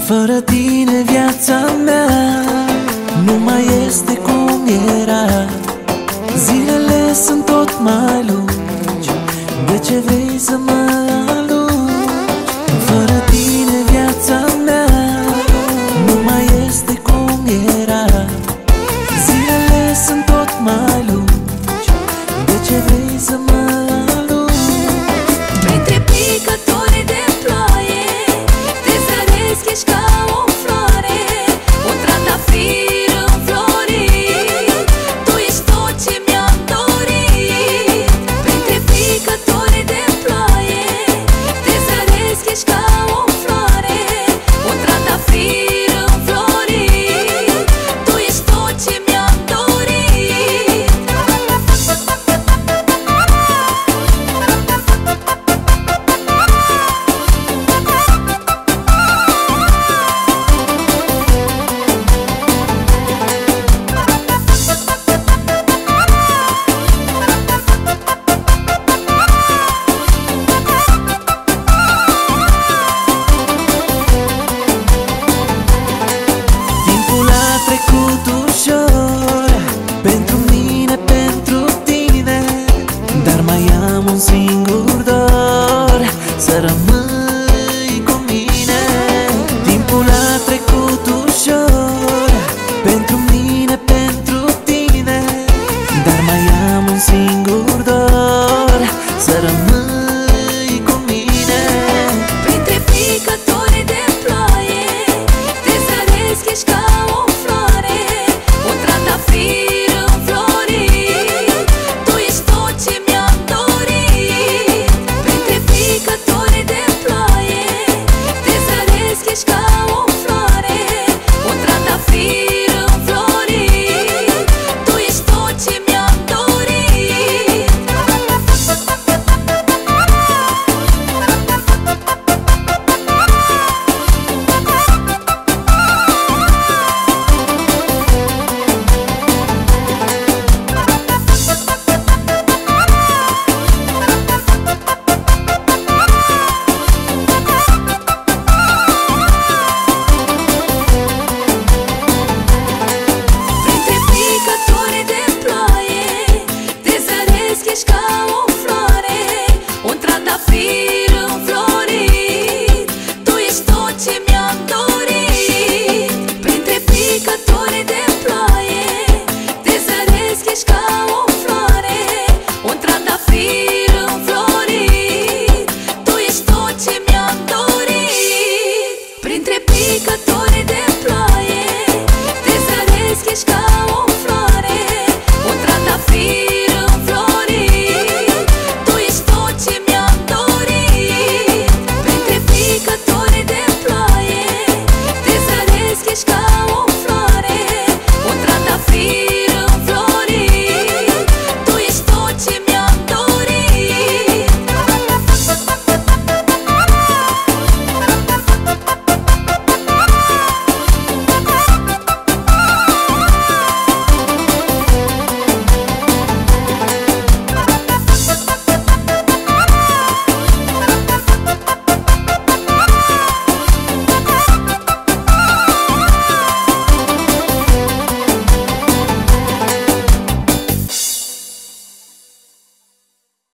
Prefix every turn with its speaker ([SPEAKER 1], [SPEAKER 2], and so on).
[SPEAKER 1] Fără tine viața mea Nu mai este cum era Zilele sunt tot mai lungi De ce vrei să mă alungi? Fără tine viața mea Nu mai este cum era Zilele sunt tot mai tine